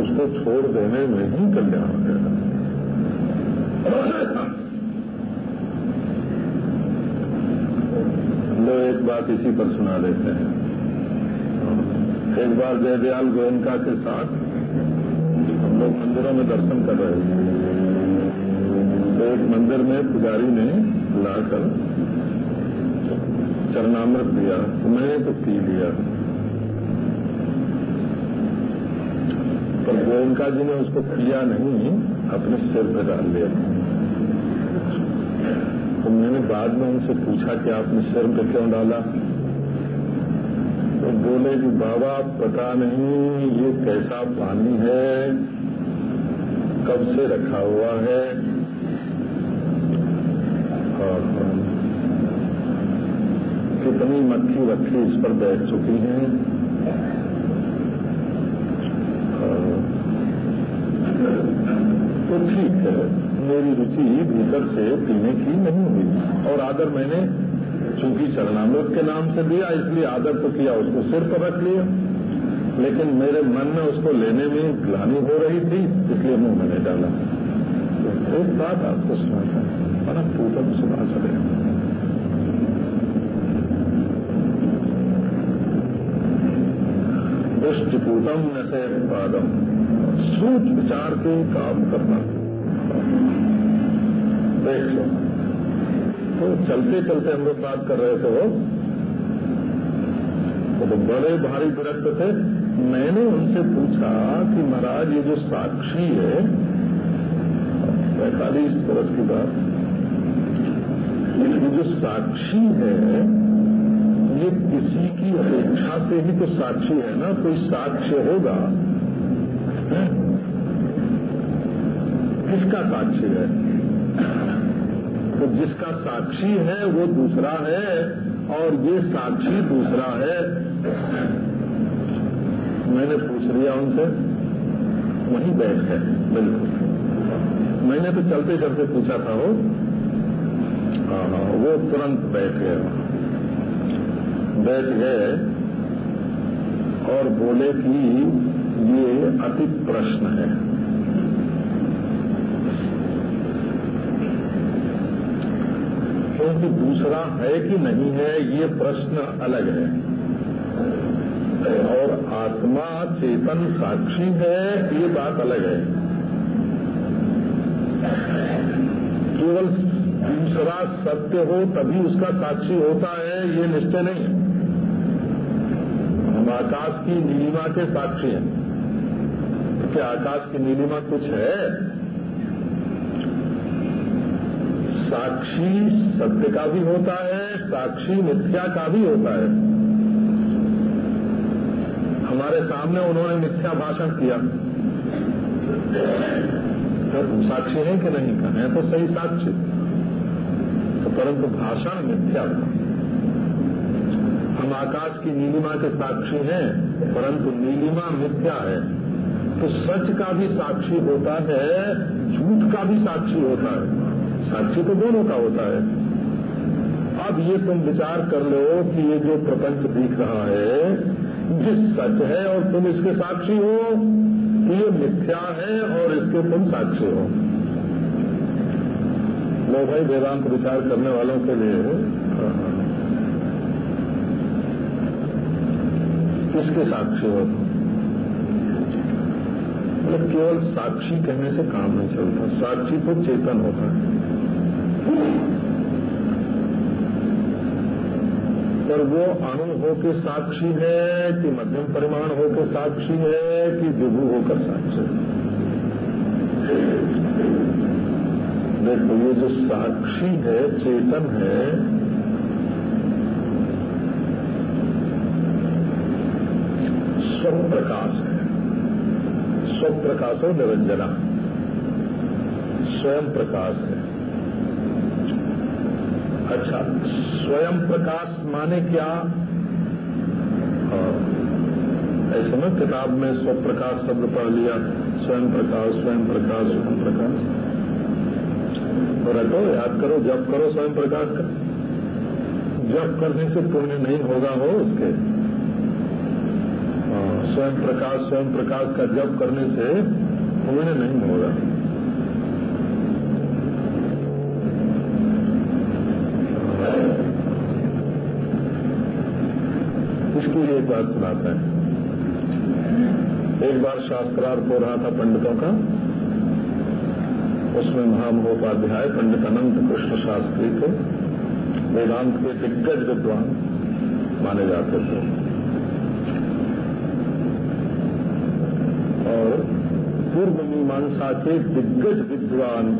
उसको छोड़ देने में ही कल्याण है लो, एक बात इसी पर सुना देते हैं। एक बार जयदयाल गोयनका के साथ हम लोग मंदिरों में दर्शन कर रहे थे। तो एक मंदिर में पुजारी ने लाकर चरणामृत दिया, मैंने तो पी लिया। पर गोयनका जी ने उसको पिया नहीं, अपने सिर पर डाल लिया तो मैंने बाद में उनसे पूछा कि आपने सिर पर क्यों डाला? तो बोले कि, बाबा पता नहीं, ये कैसा पानी है? कब से रखा हुआ है? और कितनी मक्खी रखी इस पर बैठ चुकी हैं। तो ठीक है, मेरी रुचि भीतर से पीने की नहीं हुई। और आदर मैंने चूँकि चरणामृत के नाम से दिया, इसलिए आदर तो किया, उसको सिर पर रख लिया। लेकिन मेरे मन में उसको लेने में ग्लानी हो रही थी, इसलिए मुँह मैंने डाला। तो एक बात आपको सुनाता है, बड़ा पूतन सुना चले। दृष्टिपूतम पादम सूच विचार के काम करना। देख लो। तो चलते चलते हम लोग बात कर रहे थे वो। तो बड़े भारी विरक्त थे। मैंने उनसे पूछा कि महाराज, ये जो साक्षी है, पैंतालीस वर्ष की बात। ये जो साक्षी है ये किसी की अपेक्षा से ही तो साक्षी है ना, कोई साक्ष्य होगा। किसका साक्षी है? तो जिसका साक्षी है, वो दूसरा है, और ये साक्षी दूसरा है। मैंने पूछ लिया उनसे, वहीं बैठ गए, बिल्कुल। मैंने तो चलते चलते पूछा था वो। हाँ वो तुरंत बैठ गए। बैठ गए और बोले कि ये अति प्रश्न है। क्योंकि दूसरा है कि नहीं है, ये प्रश्न अलग है। और आत्मा चेतन साक्षी है, ये बात अलग है। केवल दूसरा सत्य हो तभी उसका साक्षी होता है, ये निश्चय नहीं है। हम आकाश की नीलिमा के साक्षी हैं। क्या आकाश की नीलिमा कुछ है? साक्षी सत्य का भी होता है, साक्षी मिथ्या का भी होता है। हमारे सामने उन्होंने मिथ्या भाषण किया। तो साक्षी है कि नहीं? है तो सही साक्षी। तो परंतु भाषण मिथ्या था हम आकाश की नीलिमा के साक्षी हैं, परंतु नीलिमा मिथ्या है। तो सच का भी साक्षी होता है, झूठ का भी साक्षी होता है। साक्षी तो दोनों का होता है। अब ये तुम विचार कर लो कि ये जो प्रपंच दिख रहा है, ये सच है और तुम इसके साक्षी हो? कि ये मिथ्या है और इसके तुम साक्षी हो? लो भाई, वेदांत विचार करने वालों के लिए। किसके साक्षी हो? तुम मतलब केवल साक्षी कहने से काम नहीं चलता। साक्षी तो चेतन होता है। पर वो अणु होकर साक्षी है, कि मध्यम परिमाण होकर साक्षी है, कि विभू होकर साक्षी है? देखो, ये जो साक्षी है, चेतन है स्वप्रकाश। है स्वप्रकाशो निरंजना। स्वयं प्रकाश है। अच्छा स्वयं प्रकाश माने क्या? ऐसे में किताब में स्वप्रकाश शब्द पढ़ लिया, स्वयं प्रकाश स्वयं प्रकाश स्वयं प्रकाश। तो रखो याद करो, जब करो स्वयं प्रकाश का। जब करने से पुण्य नहीं होगा हो उसके। हाँ स्वयं प्रकाश स्वयं प्रकाश का जप करने से पुण्य नहीं होगा। इसकी एक बात सुनाते हैं। एक बार शास्त्रार्थ हो रहा था पंडितों का। उसमें महामहोपाध्याय पंडित अनंत कृष्ण शास्त्री थे। वेदांत के दिग्गज विद्वान माने जाते थे। और पूर्व मीमांसा के दिग्गज विद्वान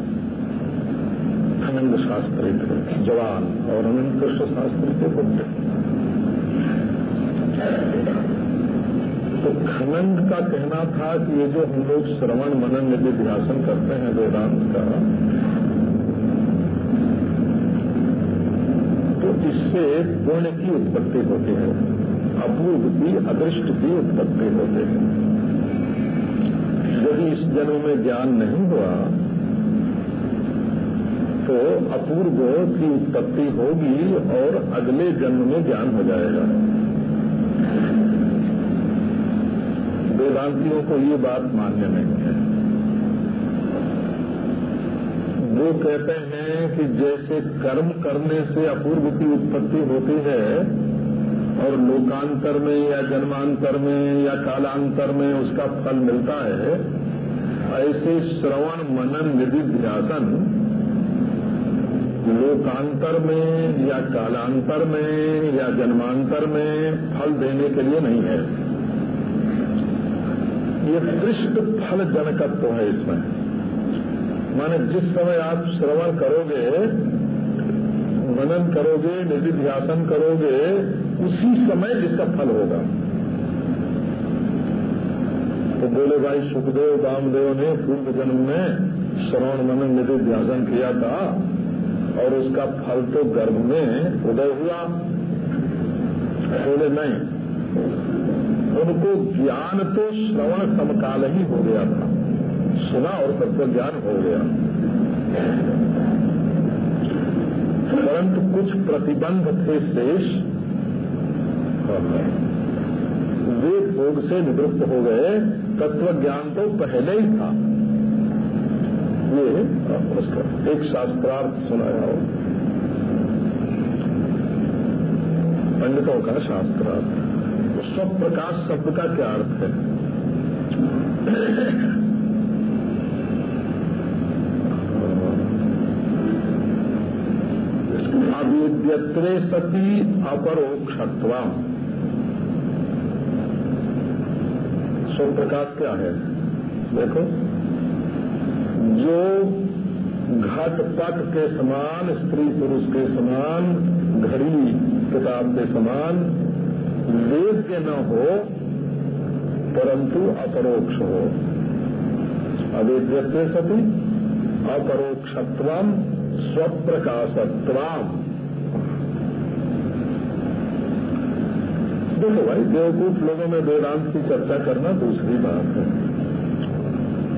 अनंत शास्त्री थे जवान और अनंत कृष्ण शास्त्री थे बुद्ध तो खनंद का कहना था कि ये जो हम लोग श्रवण मनन निधि ध्यासन करते हैं वेदांत का तो इससे पुण्य की उत्पत्ति होती है अपूर्व की अदृष्ट की उत्पत्ति होती है। यदि इस जन्म में ज्ञान नहीं हुआ तो अपूर्व की उत्पत्ति होगी और अगले जन्म में ज्ञान हो जाएगा। वेदांतियों को ये बात मान्य नहीं है। वो कहते हैं कि जैसे कर्म करने से अपूर्व की उत्पत्ति होती है और लोकांतर में या जन्मांतर में या कालांतर में उसका फल मिलता है, ऐसे श्रवण मनन निधि ध्यासन लोकांतर में या कालांतर में या जन्मांतर में फल देने के लिए नहीं है। ये दृष्ट फल जनकत्व है इसमें। माने जिस समय आप श्रवण करोगे, मनन करोगे निधि ध्यासन करोगे उसी समय जिसका फल होगा। तो बोले, भाई सुखदेव दामदेव ने पूर्व जन्म में श्रवण मनन निधि ध्यासन किया था और उसका फल तो गर्भ में उदय हुआ। बोले, नहीं, उनको ज्ञान तो श्रवण समकाल ही हो गया था। सुना और सबको ज्ञान हो गया। परंतु कुछ प्रतिबंध थे शेष वे भोग से निवृत्त हो गए तत्व ज्ञान तो पहले ही था। ये उसका एक शास्त्रार्थ सुनाया हो। पंडितों का शास्त्रार्थ। तो सब स्वप्रकाश शब्द का क्या अर्थ है? अविद्यत्रे सती अपरोक्षत्व स्वप्रकाश क्या है? देखो, जो घट पट के समान, स्त्री पुरुष के समान, घड़ी किताब के समान, वेद के न हो, परंतु अपरोक्ष हो। अवेद्यत्व सती अपरोक्षत्व स्वप्रकाशत्व। देखो भाई देवकूट लोगों में वेदांत की चर्चा करना दूसरी बात है।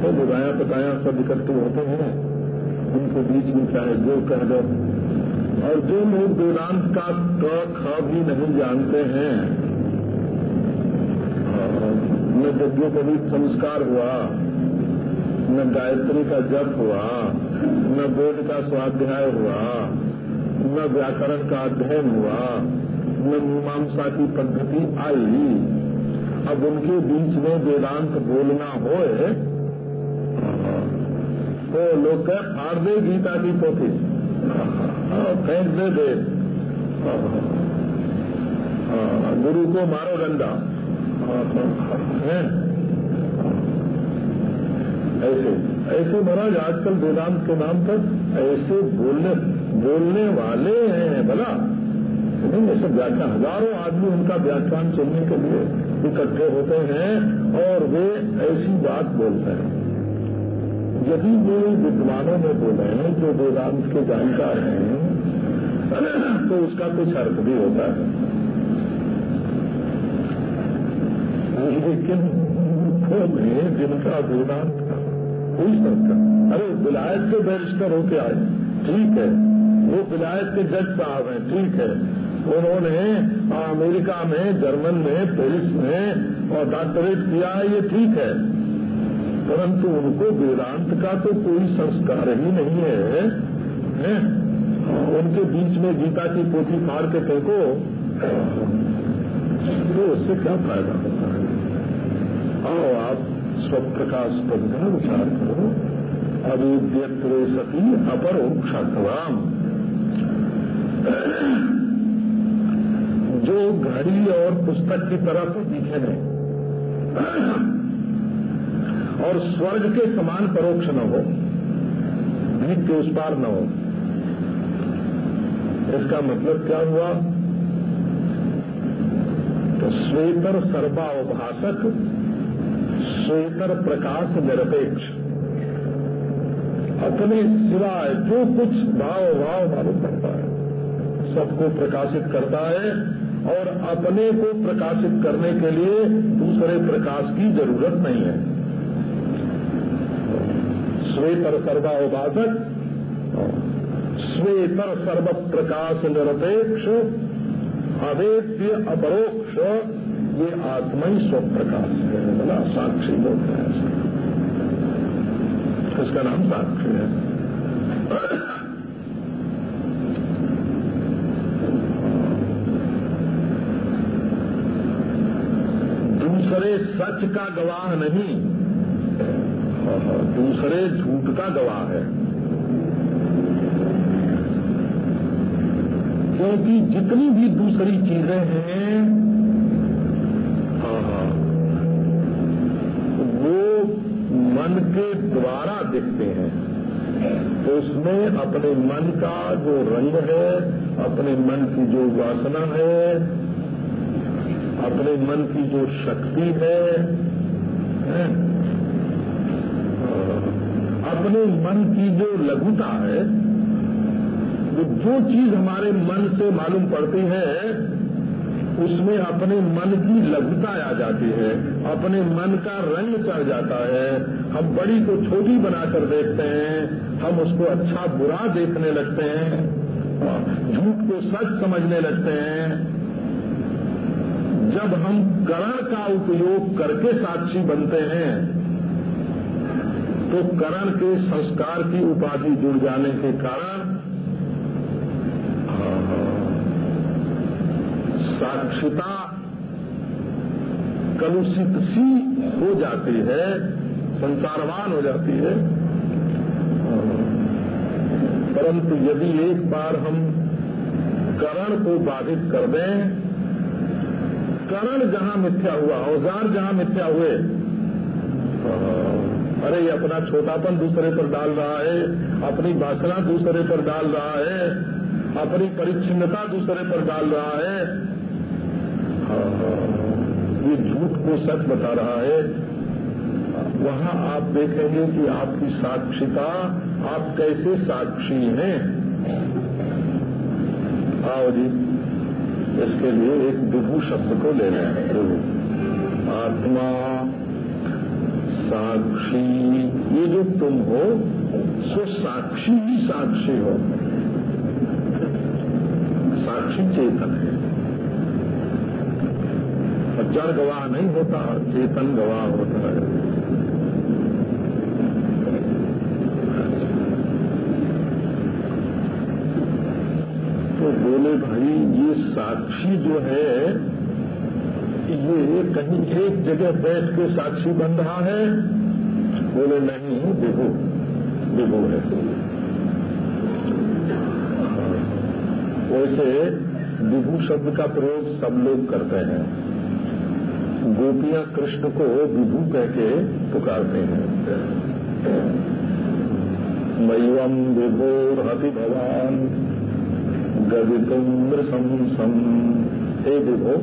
तो बुराया पताया सब इकट्ठे होते हैं उनके बीच में चाहे जो कह दो। और जो लोग वेदांत का क, ख भी नहीं जानते हैं न यज्ञोपवीत संस्कार हुआ, न गायत्री का जप हुआ, न वेद का स्वाध्याय हुआ, न व्याकरण का अध्ययन हुआ न मीमांसा की पद्धति आई। अब उनके बीच में वेदांत बोलना होए तो लोग कह, फाड़ दे गीता की पोथी। फेंक दे दे। गुरु को मारो डंडा। ऐसे ऐसे महाराज आजकल वेदांत के नाम पर ऐसे बोलने बोलने वाले हैं। ऐसे व्याख्यान हज़ारों आदमी उनका व्याख्यान सुनने के लिए इकट्ठे होते हैं और वे ऐसी बात बोलते हैं। यदि वे विद्वानों में बोले हैं, जो वेदांत के जानकार हैं तो उसका कुछ अर्थ भी होता है। लेकिन में जिनका वेदांत कोई संस्कार अरे, विलायत के बैरिस्टर होके आए। ठीक है, वो विलायत के जज साहब हैं, ठीक है। उन्होंने अमेरिका में जर्मन में पेरिस में और डॉक्टरेट किया ये ठीक है। परंतु उनको वेदांत का तो कोई संस्कार ही नहीं है, है? उनके बीच में गीता की पोथी फाड़ के फेंको तो उससे क्या फ़ायदा होता है? आओ आप स्वप्रकाश पद का विचार करो। अविद्यत्रे सती अपरोक्षात्वाम। जो घड़ी और पुस्तक की तरह तो दिखे नहीं। और स्वर्ग के समान परोक्ष न हो भीख के उस पार न हो। इसका मतलब क्या हुआ? तो श्वेतर सर्वावभाषक श्वेतर प्रकाश निरपेक्ष। अपने सिवाय जो कुछ भाव भाव मालूम पड़ता है, सबको प्रकाशित करता है। और अपने को प्रकाशित करने के लिए दूसरे प्रकाश की ज़रूरत नहीं है। श्वेतर सर्वावभाषक श्वेतर सर्व प्रकाश निरपेक्ष, अवेद्य अपरोक्ष, ये आत्मा ही स्वप्रकाश है बोला साक्षी लोग है इसका नाम साक्षी है दूसरे सच का गवाह नहीं। दूसरे झूठ का गवाह है। क्योंकि जितनी भी दूसरी चीज़ें हैं वो मन के द्वारा दिखते हैं। तो उसमें अपने मन का जो रंग है, अपने मन की जो वासना है अपने मन की जो शक्ति है, है? अपने मन की जो लघुता है वो जो चीज़ हमारे मन से मालूम पड़ती है उसमें अपने मन की लघुता आ जाती है अपने मन का रंग चढ़ जाता है। हम बड़ी को छोटी बनाकर देखते हैं हम उसको अच्छा बुरा देखने लगते हैं झूठ को सच समझने लगते हैं। जब हम करण का उपयोग करके साक्षी बनते हैं तो करण के संस्कार की उपाधि जुड़ जाने के कारण, साक्षिता कलुषित सी हो जाती है, संसारवान हो जाती है। परंतु यदि एक बार हम करण को बाधित कर दें करण जहाँ मिथ्या हुआ, औज़ार जहाँ मिथ्या हुए। अरे, ये अपना छोटापन दूसरे पर डाल रहा है, अपनी वासना दूसरे पर डाल रहा है, अपनी परिच्छिन्नता दूसरे पर डाल रहा है। ये झूठ को सच बता रहा है। वहाँ आप देखेंगे कि आपकी साक्षिता, आप कैसे साक्षी हैं। आओ जी। इसके लिए एक विभू शब्द को ले रहे हैं। विभू आत्मा, साक्षी, ये जो तुम हो, सो साक्षी ही साक्षी हो। साक्षी चेतन है। जड़ गवाह नहीं होता चेतन गवाह होता है। तो बोले, भाई, ये साक्षी जो है, ये कहीं एक जगह बैठ के साक्षी बन रहा है? बोले, नहीं विभु विभु है वैसे विभु शब्द का प्रयोग सब लोग करते हैं। गोपियाँ कृष्ण को विभू कह के पुकारते हैं। मैवम विभोर हति भगवान गदितुम मृषम सम। हे विभो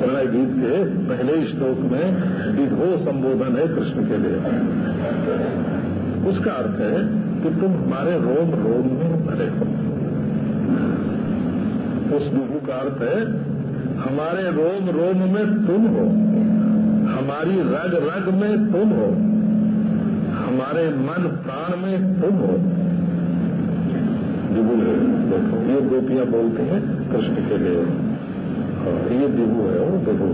प्रणय गीत के पहले श्लोक में विभो संबोधन है कृष्ण के लिए। उसका अर्थ है कि तुम हमारे रोम रोम में भरे हो। उस विभु का अर्थ है, हमारे रोम रोम में तुम हो। हमारी रग रग में तुम हो। हमारे मन प्राण में तुम हो। देखो ये गोपियाँ बोलते हैं कृष्ण के लिए हाँ, ये विभू है वो विभू।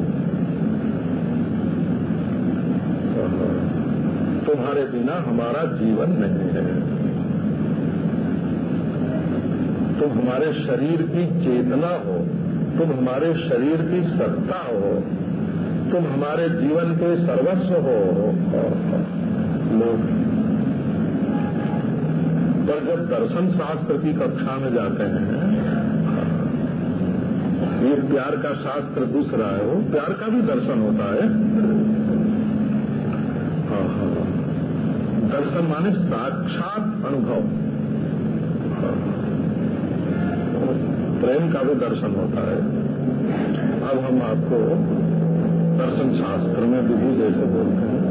तुम्हारे बिना हमारा जीवन नहीं है। तुम हमारे शरीर की चेतना हो तुम हमारे शरीर की सत्ता हो तुम हमारे जीवन के सर्वस्व हो। लोग पर जब दर्शन शास्त्र की कक्षा में जाते हैं, ये प्यार का शास्त्र दूसरा है, वो प्यार का भी दर्शन होता है। दर्शन माने साक्षात अनुभव। प्रेम का भी दर्शन होता है। अब हम आपको दर्शन शास्त्र में विधि जैसे बोलते हैं।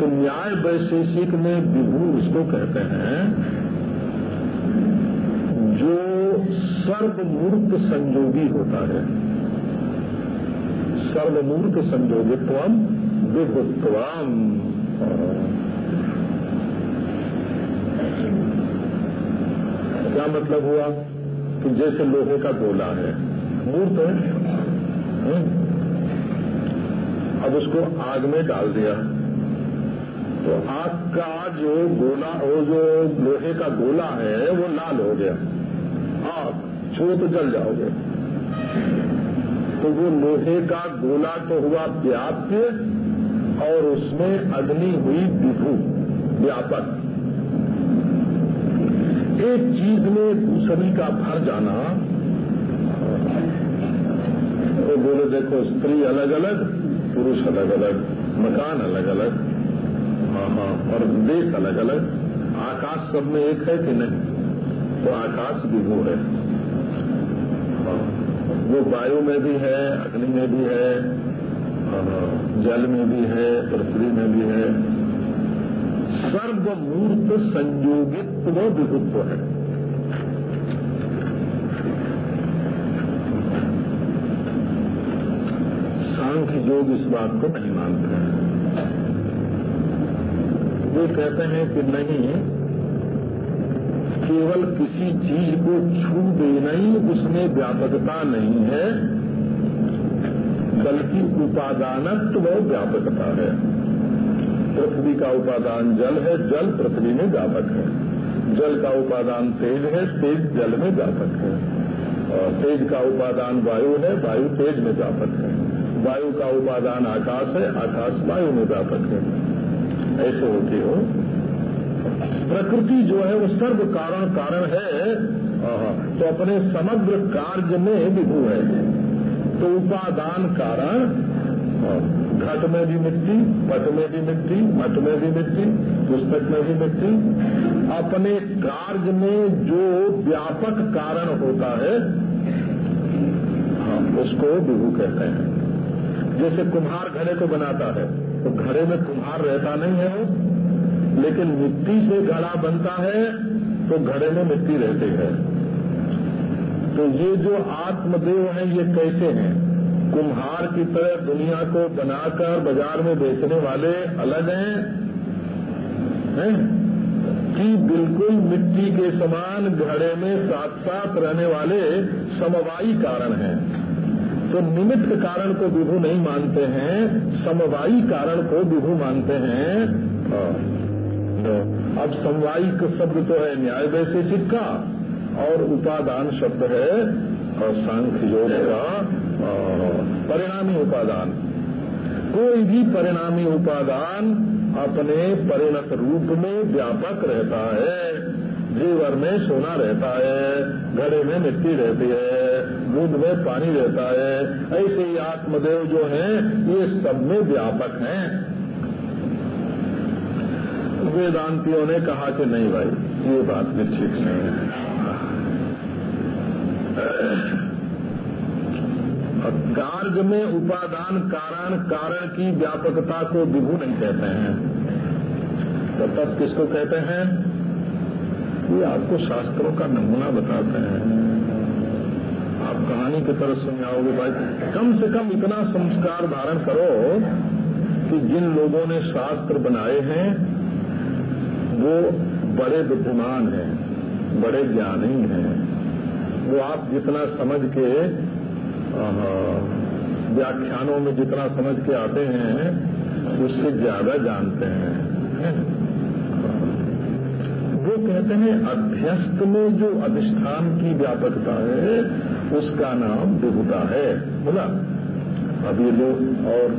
तो न्याय वैशेषिक में विभू उसको कहते हैं, जो सर्वमूर्त संयोगी होता है। सर्वमूर्त संयोगित्व विभुत्वम। क्या मतलब हुआ? कि जैसे लोहे का गोला है, मूर्त है। हम्म? अब उसको आग में डाल दिया। तो आग का जो गोला, वो जो लोहे का गोला है, वो लाल हो गया। आग छो तो जल जाओगे। तो वो लोहे का गोला तो हुआ व्याप्य, और उसमें अग्नि हुई विभू, व्यापक। एक चीज़ में दूसरी का भर जाना तो बोले, देखो, स्त्री अलग अलग पुरुष अलग अलग मकान अलग अलग हाँ और देश अलग अलग आकाश सब में एक है कि नहीं? तो आकाश भी वो है। वो वायु में भी है अग्नि में भी हाँ, जल में भी है पृथ्वी में भी है। सर्वमूर्त संयोगित्व विभुत्व है। सांख्य योग इस बात को नहीं मानते हैं। वो कहते हैं कि नहीं, केवल किसी चीज़ को छू देना ही उसमें व्यापकता नहीं है, बल्कि उपादानत्व व्यापकता है। पृथ्वी का उपादान जल है, जल पृथ्वी में व्यापक है। जल का उपादान तेज है, तेज जल में व्यापक है। और तेज का उपादान वायु है, वायु तेज में व्यापक है। वायु का उपादान आकाश है, आकाश वायु में व्यापक है। ऐसे होते हो। प्रकृति जो है वो सर्व कारण कारण है। तो अपने समग्र कार्य में विभू है। तो उपादान कारण घट में भी मिट्टी पट में भी मिट्टी मठ में भी मिट्टी पुस्तक में भी मिट्टी। अपने कार्य में जो व्यापक कारण होता है हाँ, उसको विभू कहते हैं। जैसे कुम्हार घड़े को बनाता है। तो घड़े में कुम्हार रहता नहीं है। लेकिन मिट्टी से घड़ा बनता है तो घड़े में मिट्टी रहती है। तो ये जो आत्मदेव हैं, ये कैसे हैं? कुम्हार की तरह दुनिया को बनाकर बाज़ार में बेचने वाले अलग हैं, है? कि बिल्कुल मिट्टी के समान घड़े में साथ साथ रहने वाले समवायी कारण हैं। तो निमित्त कारण को विभू नहीं मानते हैं, समवायी कारण को विभू मानते हैं तो अब समवायिक शब्द तो है न्याय वैशेषिक का और उपादान शब्द है और सांख्य योग का परिणामी उपादान। कोई भी परिणामी उपादान अपने परिणत रूप में व्यापक रहता है जीवर में सोना रहता है, घड़े में मिट्टी रहती है दूध में पानी रहता है। ऐसे ही आत्मदेव जो हैं, ये सब में व्यापक हैं। वेदांतियों ने कहा कि नहीं भाई, ये बात भी ठीक नहीं है। कार्य में उपादान कारण कारण की व्यापकता को विभू नहीं कहते हैं। तो तब किसको कहते हैं? ये आपको शास्त्रों का नमूना बताते हैं। आप कहानी की तरह सुनाओगे भाई, कम से कम इतना संस्कार धारण करो कि जिन लोगों ने शास्त्र बनाए हैं, वो बड़े बुद्धिमान हैं, बड़े ज्ञानी हैं। वो आप जितना समझ के व्याख्यानों में जितना समझ के आते हैं, उससे ज़्यादा जानते हैं? वो कहते हैं, अध्यस्त में जो अधिष्ठान की व्यापकता है उसका नाम विभुता है। बोला, अब ये लो और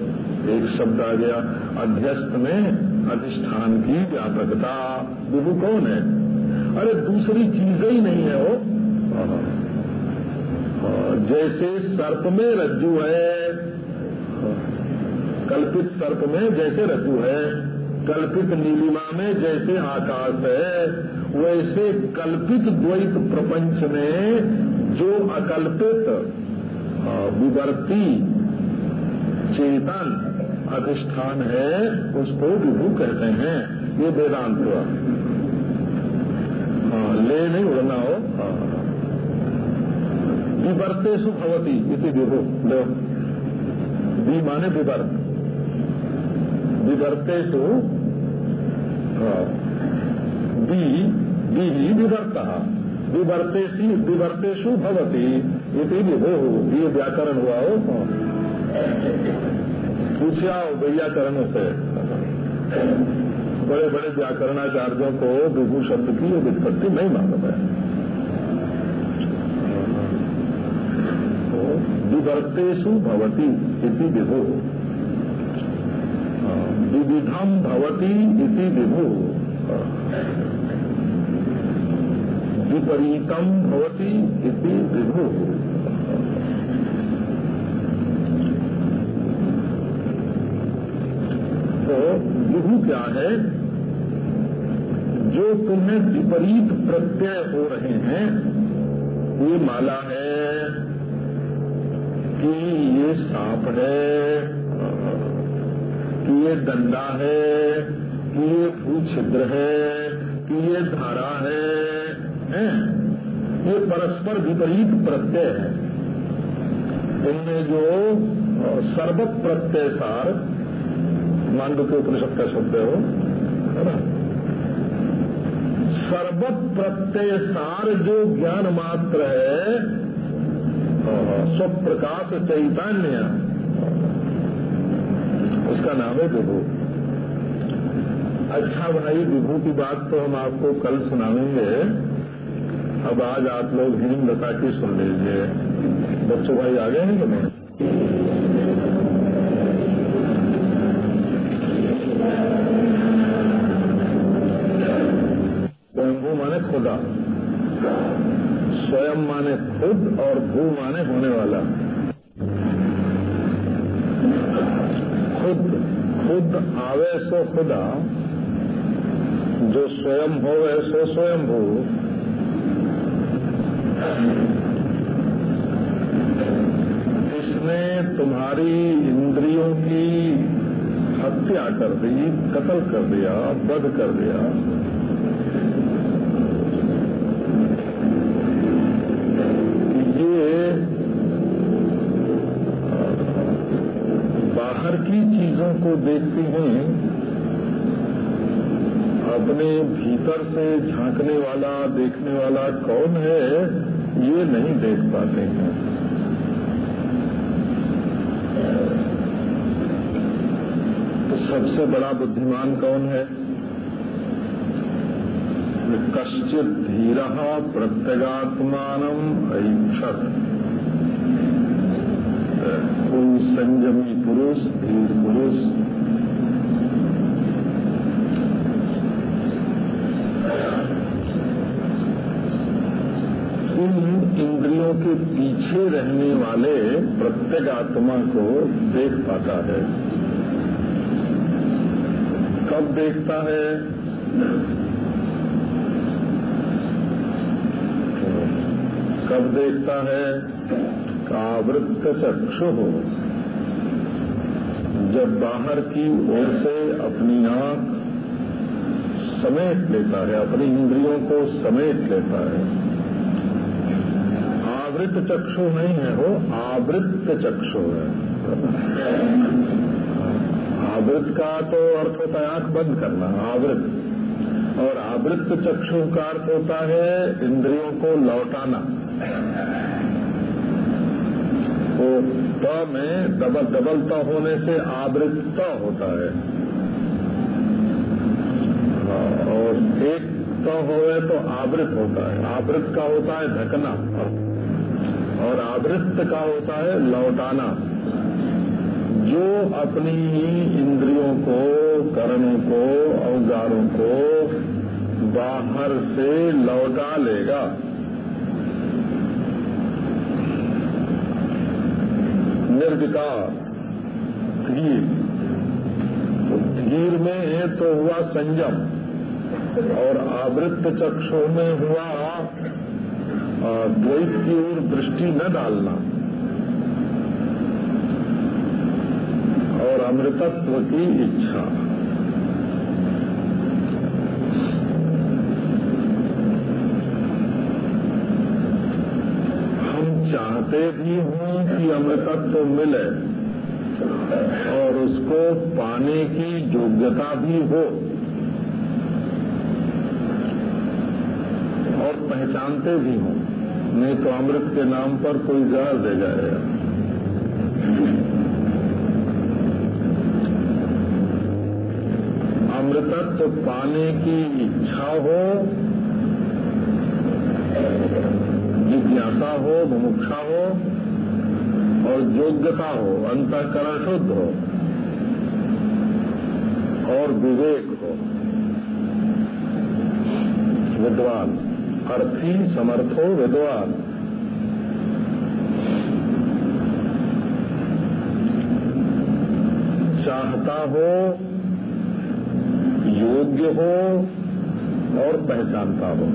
एक शब्द आ गया, अध्यस्त में अधिष्ठान की व्यापकता। विभु कौन है? अरे दूसरी चीज़ें ही नहीं है वो। जैसे सर्प में रज्जू है, कल्पित सर्प में जैसे रज्जू है, कल्पित नीलिमा में जैसे आकाश है, वैसे कल्पित द्वैत प्रपंच में जो अकल्पित विवर्ती चेतन अधिष्ठान है, उसको विभू कहते हैं। ये वेदांत हुआ। ले नहीं उड़ना हो। हाँ विवर्तेशु भवती इति विभु। लो। वि माने विवर्त। विवर्तेशु बी बी विवर्त। विवर्तेशी विवर्तेशु भवती। इति विभो। ये व्याकरण हुआ हो पूछा व्याकरण से। बड़े बड़े व्याकरणाचार्यों को विभू शब्द की वित्पत्ति नहीं मालूम है। विवर्तेशु भवती इति विभु। विविधम भवती इति विभु। विपरीतम भवती इति विभु। तो विभु क्या है? जो तुम्हें विपरीत प्रत्यय हो रहे हैं ये माला है कि ये सांप है कि ये डंडा है कि ये भू छिद्र है कि ये धारा है, है? ये परस्पर विपरीत प्रत्यय है। उनमें जो सर्वत प्रत्यय सार मांडव के उपनिषद का शब्द हो है ना? सर्वत प्रत्यय सार जो ज्ञान मात्र है स्वप्रकाश चैतन्य, उसका नाम है विभू। अच्छा भाई, विभू की बात तो हम आपको कल सुनाएँगे। अब आज आप लोग हिम लता की सुन लीजिए बच्चों भाई आ गए हैं कि नहीं? स्वयंभू माने खुदा। स्वयं माने खुद और भू माने होने वाला। खुद खुद आवे सो खुदा। जो स्वयं हो सो स्वयं भू। इसने तुम्हारी इंद्रियों की हत्या कर दी, कत्ल कर दिया, वध कर दिया। बाहर की चीज़ों को देखती हैं, अपने भीतर से झांकने वाला, देखने वाला कौन है? ये नहीं देख पाते हैं। तो सबसे बड़ा बुद्धिमान कौन है? कश्चित धीर प्रत्यगात्मान ऐक्षत। कोई संयमी पुरुष, धीर पुरुष इन इंद्रियों के पीछे रहने वाले प्रत्येक आत्मा को देख पाता है। कब देखता है? कब देखता है? कावृत्त चक्षु हो। जब बाहर की ओर से अपनी आँख समेट लेता है, अपनी इंद्रियों को समेट लेता है। आवृत चक्षु नहीं है, वो आवृत चक्षु है। आवृत का तो अर्थ होता है आँख बंद करना आवृत और आवृत चक्षु का अर्थ होता है इंद्रियों को लौटाना। तो त में डबल डबल त होने से आवृत होता है। और एक त होए तो आवृत होता है। आवृत का होता है ढकना। और आवृत्त का होता है लौटाना। जो अपनी ही इंद्रियों को कर्णों को, औजारों को बाहर से लौटा लेगा। निर्विकार, धीर। धीर में तो हुआ संयम, और आवृत्त चक्षु में हुआ द्वैत की ओर दृष्टि न डालना। और अमृतत्व की इच्छा। हम चाहते भी हों कि अमृतत्व मिले और उसको पाने की योग्यता भी हो। और पहचानते भी हों। नहीं तो अमृत के नाम पर कोई जहर दे जाएगा अमृतत्व पाने की इच्छा हो, जिज्ञासा हो, मुमुक्षा हो, और योग्यता हो, अंतकरण शुद्ध हो, और विवेक हो, विद्वान। अर्थी समर्थो विद्वान। चाहता हो योग्य हो और पहचानता हो।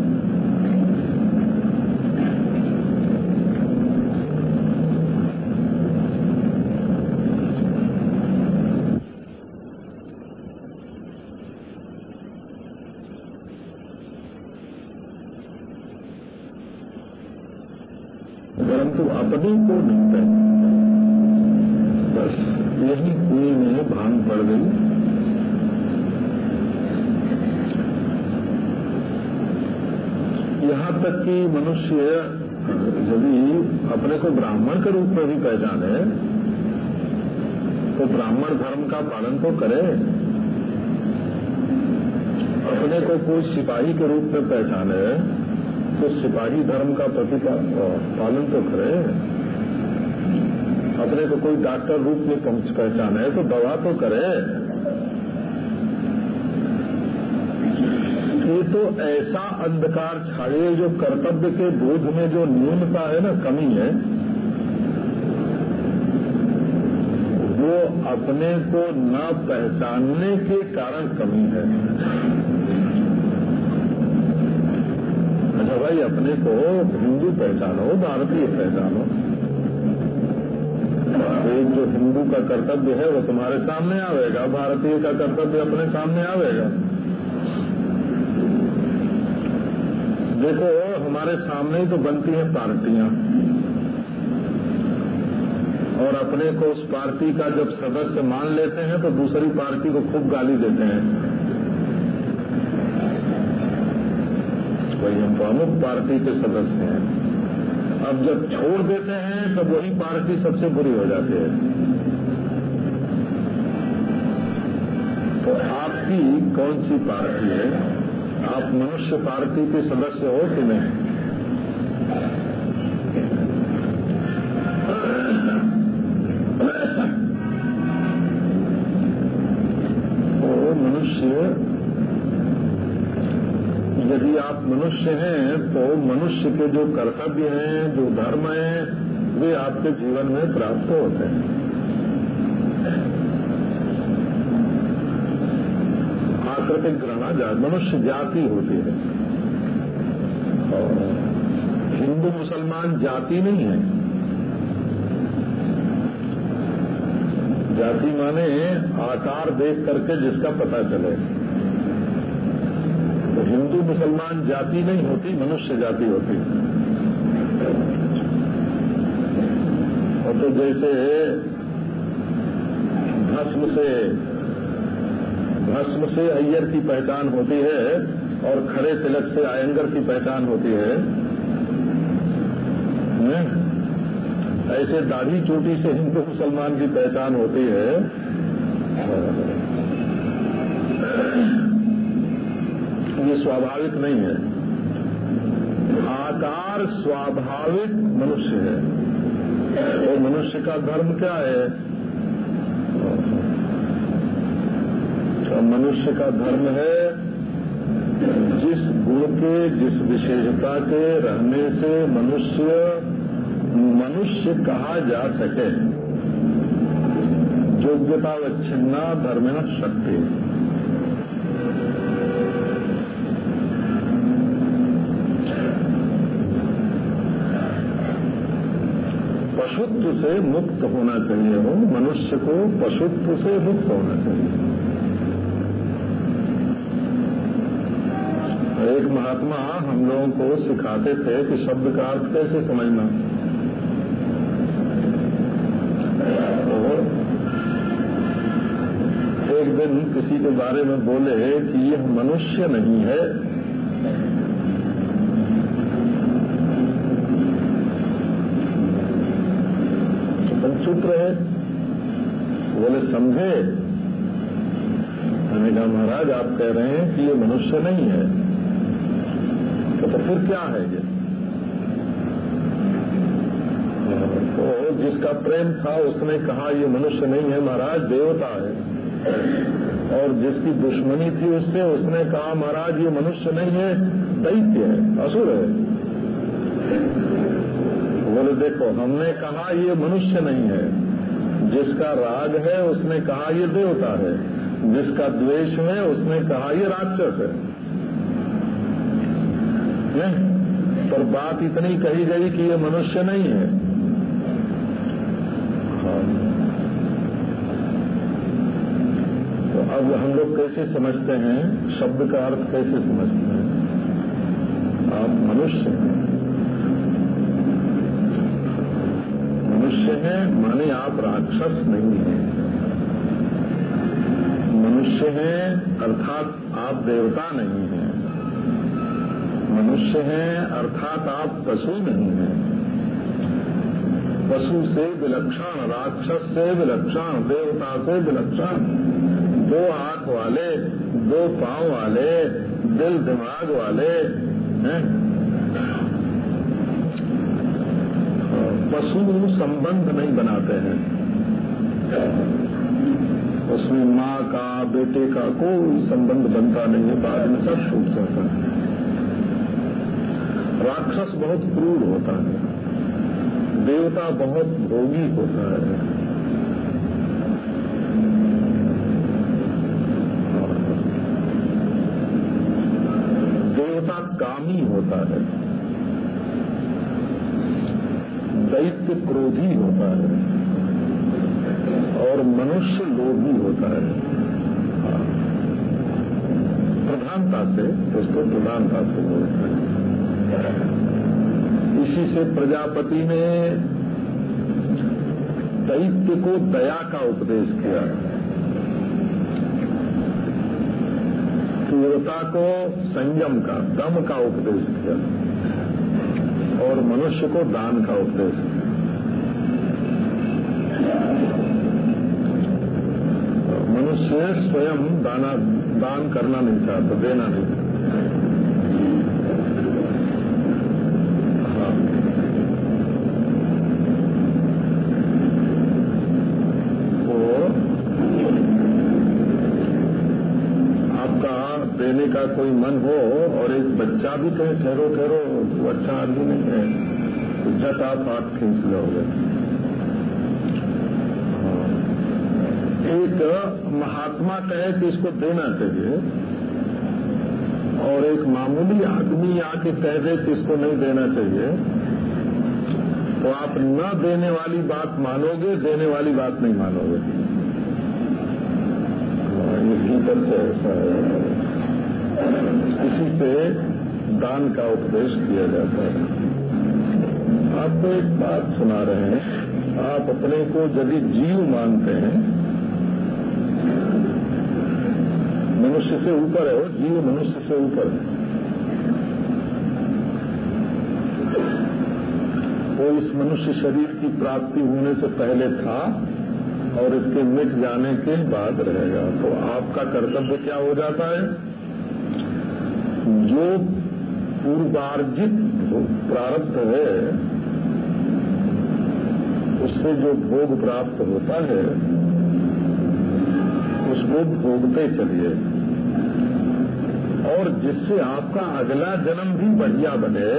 अपने को नहीं पहचानता बस यही कुएँ में भाँग पड़ गई। यहाँ तक कि मनुष्य यदि अपने को ब्राह्मण के रूप में भी पहचाने तो ब्राह्मण धर्म का पालन तो करे। अपने को कोई सिपाही के रूप में पहचाने तो सिपाही धर्म का प्रति पालन तो करे। अपने को कोई डॉक्टर रूप में पहचान है तो दवा तो करे। ये तो ऐसा अंधकार छाए जो कर्तव्य के बोध में जो न्यूनता है ना, कमी है। वो अपने को न पहचानने के कारण कमी है। अच्छा भाई, अपने को हिंदू पहचानो, भारतीय पहचानो। एक जो हिंदू का कर्तव्य है, वो तुम्हारे सामने आवेगा, भारतीय का कर्तव्य अपने सामने आवेगा। देखो, हमारे सामने ही तो बनती हैं पार्टियाँ। और अपने को उस पार्टी का जब सदस्य मान लेते हैं तो दूसरी पार्टी को खूब गाली देते हैं। भाई हम तो अमुक पार्टी के सदस्य हैं। अब जब छोड़ देते हैं तो वही पार्टी सबसे बुरी हो जाती है। तो आपकी कौन सी पार्टी है? आप मनुष्य पार्टी के सदस्य हो कि नहीं? तो मनुष्य यदि आप मनुष्य हैं तो मनुष्य के जो कर्तव्य हैं, जो धर्म हैं, वे आपके जीवन में प्राप्त होते हैं। आकृतिक ग्रहणा जात, मनुष्य जाति होती है। हिंदू मुसलमान जाति नहीं है। जाति माने आकार देख करके जिसका पता चले। हिंदू मुसलमान जाति नहीं होती, मनुष्य जाति होती। और तो जैसे भस्म से भस्म से अय्यर की पहचान होती है और खड़े तिलक से आयंगर की पहचान होती है। ऐसे दाढ़ी चोटी से हिंदू मुसलमान की पहचान होती है। ये स्वाभाविक नहीं है। आकार स्वाभाविक मनुष्य है। तो मनुष्य का धर्म क्या है? तो मनुष्य का धर्म है, जिस गुण के, जिस विशेषता के रहने से मनुष्य मनुष्य कहा जा सके। योग्यता व छिन्ना धर्म शक्ति। पशुत्व से मुक्त होना चाहिए हो मनुष्य को पशुत्व से मुक्त होना चाहिए। एक महात्मा हम लोगों को सिखाते थे कि शब्द का अर्थ कैसे समझना। तो एक दिन किसी के बारे में बोले कि यह मनुष्य नहीं है। चुप रहे बोले समझे? मैंने कहा महाराज आप कह रहे हैं कि ये मनुष्य नहीं है। तो, तो फिर क्या है ये? तो जिसका प्रेम था उसने कहा ये मनुष्य नहीं है महाराज देवता है। और जिसकी दुश्मनी थी उससे उसने कहा महाराज ये मनुष्य नहीं है दैत्य है असुर है। बोले, देखो, हमने कहा ये मनुष्य नहीं है। जिसका राग है, उसने कहा ये देवता है। जिसका द्वेष है, उसने कहा ये राक्षस है। नहीं? पर बात इतनी कही गई कि ये मनुष्य नहीं है। हाँ। तो अब हम लोग कैसे समझते हैं? शब्द का अर्थ कैसे समझते हैं? आप मनुष्य हैं। मनुष्य हैं, माने आप राक्षस नहीं हैं। मनुष्य हैं, अर्थात आप देवता नहीं हैं। मनुष्य हैं, अर्थात आप पशु नहीं हैं। पशु से विलक्षण, राक्षस से विलक्षण, देवता से विलक्षण। दो आँख वाले, दो पाँव वाले, दिल दिमाग वाले, हैं। पशु संबंध नहीं बनाते हैं। उसमें माँ का, बेटे का कोई संबंध बनता नहीं है, बाद में सब छूट जाता है। राक्षस बहुत क्रूर होता है। देवता बहुत भोगी होता है। देवता कामी होता है। दैत्य क्रोधी होता है और मनुष्य लोभी होता है। प्रधानता से, उसको प्रधानता से बोलते हैं। इसी से प्रजापति ने दैत्य को दया का उपदेश किया। क्रूरता को संयम का, दम का उपदेश किया। और मनुष्य को दान का उपदेश। मनुष्य स्वयं दाना, दान करना नहीं चाहता, देना नहीं चाहता। हाँ। तो आपका देने का कोई मन हो भी कहे, ठहरो ठहरो, वो अच्छा आदमी नहीं है। तो झट आप हाथ खींच लोगे। एक महात्मा कहे कि इसको देना चाहिए, और एक मामूली आदमी आके कह दे कि इसको नहीं देना चाहिए। तो आप न देने वाली बात मानोगे, देने वाली बात नहीं मानोगे। ये भीतर से ऐसा है। इसी से दान का उपदेश किया जाता है। आपको एक बात सुना रहे हैं, आप अपने को यदि जीव मानते हैं, मनुष्य से ऊपर है वो, जीव मनुष्य से ऊपर है। वो इस मनुष्य शरीर की प्राप्ति होने से पहले था और इसके मिट जाने के बाद रहेगा। तो आपका कर्तव्य क्या हो जाता है? जो पूर्वार्जित प्रारब्ध है, उससे जो भोग प्राप्त होता है, उसको भोगते चलिए। और जिससे आपका अगला जन्म भी बढ़िया बने,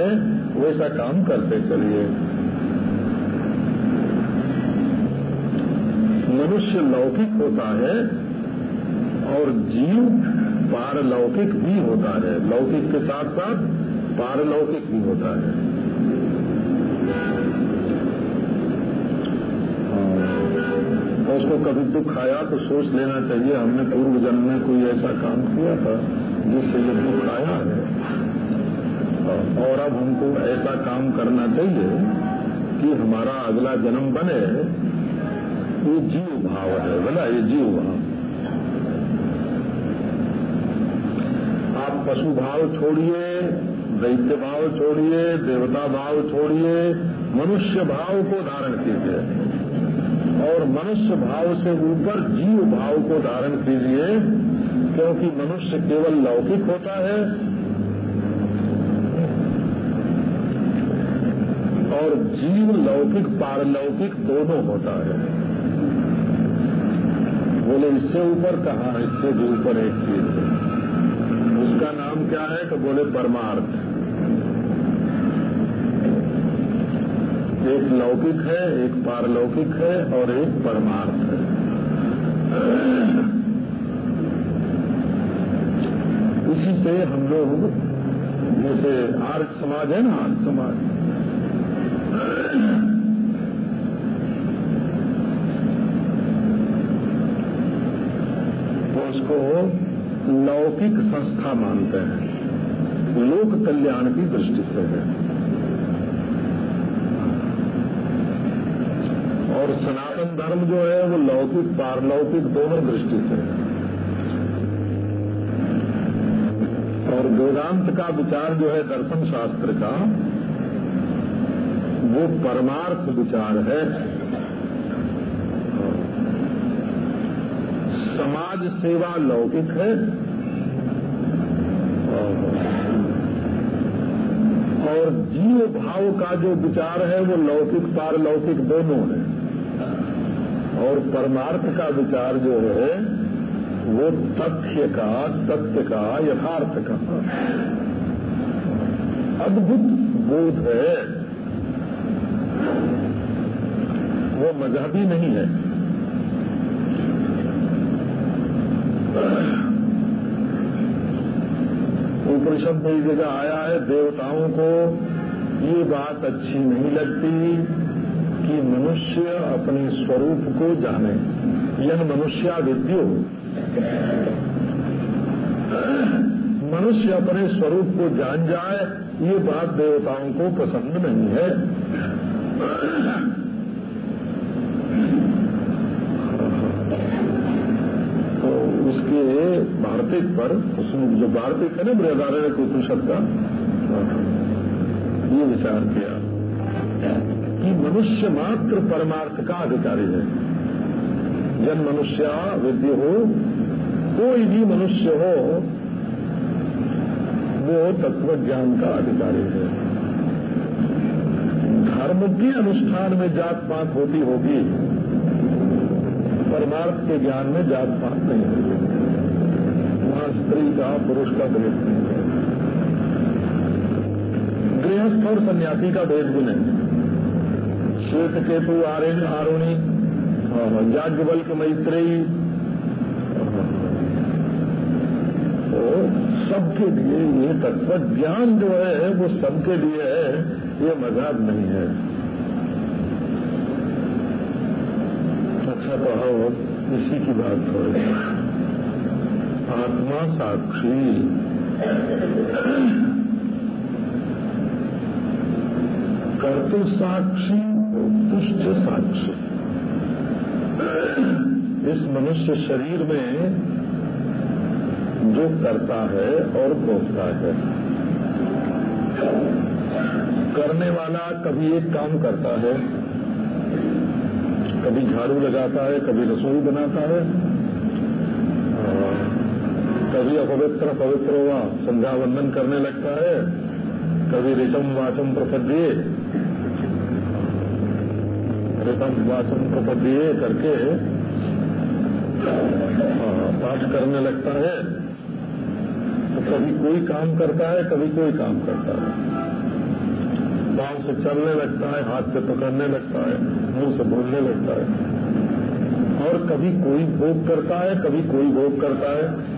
वैसा काम करते चलिए। मनुष्य लौकिक होता है, और जीव पारलौकिक भी होता है। लौकिक के साथ साथ पारलौकिक भी होता है। और उसको कभी दुख आया तो सोच लेना चाहिए, हमने पूर्व जन्म में कोई ऐसा काम किया था जिससे ये दुख आया है। और अब हमको ऐसा काम करना चाहिए कि हमारा अगला जन्म बने, ये जीव भाव है, बोला, ये जीव भाव। आप पशु भाव छोड़िए दैत्य भाव छोड़िए देवता भाव छोड़िए, मनुष्य भाव को धारण कीजिए। और मनुष्य भाव से ऊपर जीव भाव को धारण कीजिए, क्योंकि मनुष्य केवल लौकिक होता है। और जीव लौकिक, पारलौकिक दोनों होता है। बोले, इससे ऊपर कहा इससे भी ऊपर एक चीज़ है। उसका नाम क्या है? कि बोले, परमार्थ। एक लौकिक है, एक पारलौकिक है और एक परमार्थ है। इसी से हम लोग, जैसे आर्य समाज है ना, आर्य समाज। तो उसको लौकिक संस्था मानते हैं। लोक कल्याण की दृष्टि से है। और सनातन धर्म जो है, वो लौकिक, पारलौकिक दोनों दृष्टि से है। और वेदांत का विचार जो है, दर्शन शास्त्र का, वो परमार्थ विचार है। समाज सेवा लौकिक है। और जीव भाव का जो विचार है, वो लौकिक, पारलौकिक दोनों है। और परमार्थ का विचार जो है, वो तथ्य का, सत्य का, यथार्थ का। अद्भुत बोध है। वो मजहबी नहीं है। उपनिषद में जगह आया है, देवताओं को ये बात अच्छी नहीं लगती। कि मनुष्य अपने स्वरूप को जाने। यह मनुष्या विद्यो मनुष्य अपने स्वरूप को जान जाए, ये बात देवताओं को पसंद नहीं है। तो उसके भारतिक पर उसमें जो भारतिक है ना बृहदारण्य उपनिषद का, ये विचार किया। कि मनुष्य मात्र परमार्थ का अधिकारी है। जन मनुष्य विद्य हो, कोई भी मनुष्य हो, वो तत्व ज्ञान का अधिकारी है। धर्म के अनुष्ठान में जात पात होती होगी, परमार्थ के ज्ञान में जात पात नहीं होगी। वहाँ स्त्री का, पुरुष का भेद नहीं है। गृहस्थ और सन्यासी का भेद भी नहीं। श्वेत केतु आर्यन आरुणी जाग्ञवल्क मैत्रेयी। तो सबके लिए ये तत्व ज्ञान जो है, वो सबके लिए है, ये मज़ाक नहीं है। अच्छा तो आओ, इसी की बात रही आत्मा साक्षी। कर्तु साक्षी दुष्ट साक्षी इस मनुष्य शरीर में जो करता है और भोगता है। करने वाला कभी एक काम करता है। कभी झाड़ू लगाता है, कभी रसोई बनाता है। कभी अपवित्र, पवित्र हुआ संध्या वंदन करने लगता है। कभी रिशम वाचम प्रपद्ये। रिशम वाचम प्रपद्ये करके पाठ करने लगता है। तो कभी कोई काम करता है, कभी कोई काम करता है। पाँव से चलने लगता है, हाथ से पकड़ने लगता है, मुँह से बोलने लगता है। और कभी कोई भोग करता है, कभी कोई भोग करता है।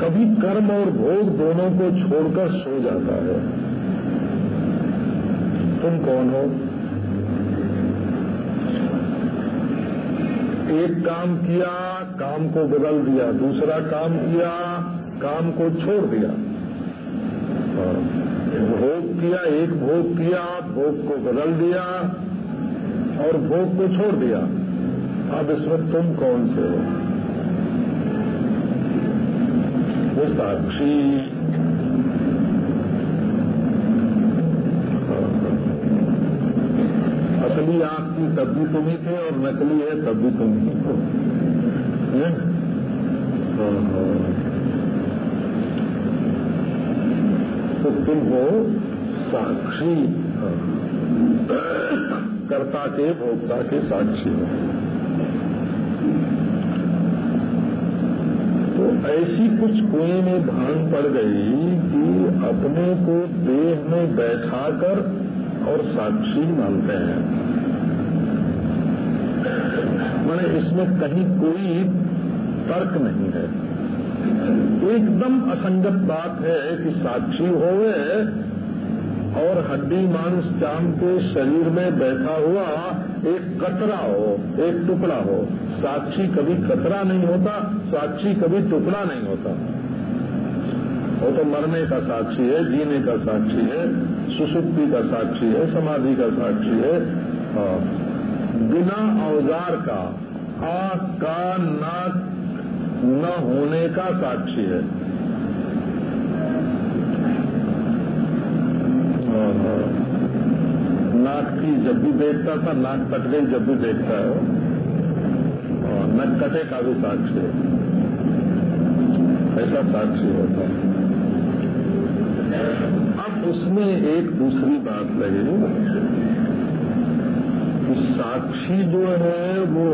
कभी कर्म और भोग दोनों को छोड़कर सो जाता है। तुम कौन हो? एक काम किया, काम को बदल दिया, दूसरा काम किया, काम को छोड़ दिया। भोग किया, एक भोग किया, भोग को बदल दिया और भोग को छोड़ दिया। अब इसमें तुम कौन से हो? वो साक्षी असली तब भी तुम ही थे और नकली है भी तुम ही हो। तो तुम हो साक्षी। कर्ता के, भोक्ता के साक्षी हो। तो ऐसी कुछ कुएँ में भान पड़ गई कि अपने को देह में बैठाकर और साक्षी मानते हैं। मैंने इसमें कहीं कोई तर्क नहीं है। एकदम असंगत बात है कि साक्षी होवे और हड्डी मांस चाम के शरीर में बैठा हुआ एक कतरा हो, एक टुकड़ा हो। साक्षी कभी कतरा नहीं होता, साक्षी कभी टुकड़ा नहीं होता। वो तो मरने का साक्षी है, जीने का साक्षी है, सुसुप्ति का साक्षी है, समाधि का साक्षी है। हाँ। बिना औज़ार का, आँख का नाक न होने का साक्षी है। नाक की जब भी देखता था, नाक कट गई, जब भी देखता है, नक कटे का भी साक्षी है। ऐसा साक्षी होता है। अब उसमें एक दूसरी बात लगी। कि साक्षी जो है वो